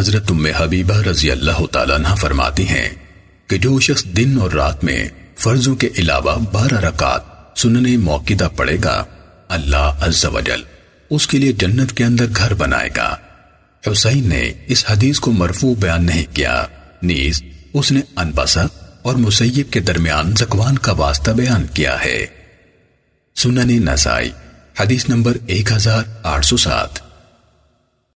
حضرت ام حبیبہ رضی اللہ تعالیٰ عنہ فرماتی ہیں کہ جو شخص دن اور رات میں فرضوں کے علاوہ بارہ رکعت سننے موقع پڑے گا، اللہ عز و جل اس کے لیے جنت کے اندر گھر بنائے گا۔ حسین نے اس حدیث کو مرفوع بیان نہیں کیا، نیز اس نے انبسا اور مسیب کے درمیان زکوان کا واسطہ بیان کیا ہے۔ سنن نسائی، حدیث نمبر ایک ہزار آٹھ سو سات۔